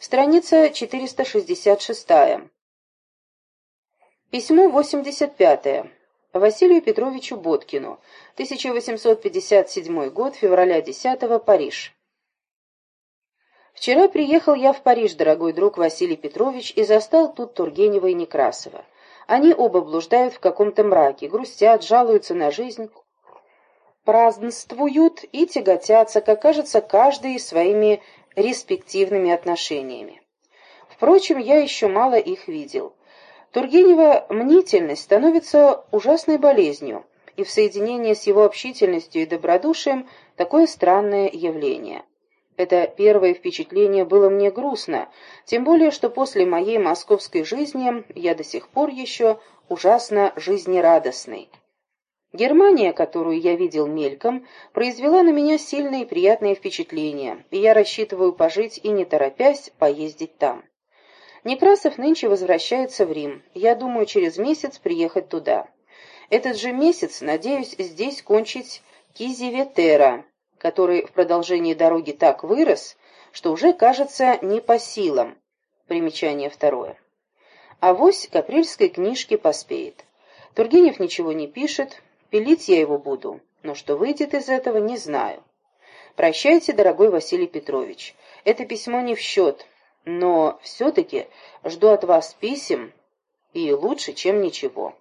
Страница 466. Письмо 85. Василию Петровичу Боткину. 1857 год, февраля 10 Париж. Вчера приехал я в Париж, дорогой друг Василий Петрович, и застал тут Тургенева и Некрасова. Они оба блуждают в каком-то мраке, грустят, жалуются на жизнь, празднствуют и тяготятся, как кажется, каждый своими респективными отношениями. Впрочем, я еще мало их видел. Тургенева мнительность становится ужасной болезнью, и в соединении с его общительностью и добродушием такое странное явление. Это первое впечатление было мне грустно, тем более, что после моей московской жизни я до сих пор еще ужасно жизнерадостный. Германия, которую я видел мельком, произвела на меня сильное и приятное впечатление, и я рассчитываю пожить и не торопясь поездить там. Некрасов нынче возвращается в Рим. Я думаю через месяц приехать туда. Этот же месяц надеюсь здесь кончить Кизиветера, который в продолжении дороги так вырос, что уже кажется не по силам. Примечание второе. Авось к апрельской книжке поспеет. Тургенев ничего не пишет, Пилить я его буду, но что выйдет из этого, не знаю. Прощайте, дорогой Василий Петрович. Это письмо не в счет, но все-таки жду от вас писем, и лучше, чем ничего.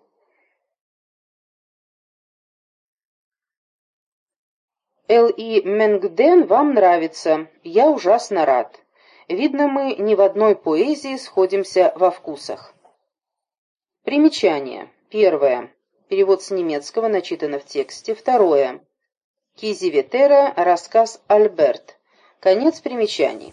Л.И. Менгден вам нравится, я ужасно рад. Видно, мы ни в одной поэзии сходимся во вкусах. Примечание. Первое. Перевод с немецкого начитано в тексте. Второе. Кизи Ветера. Рассказ Альберт. Конец примечаний.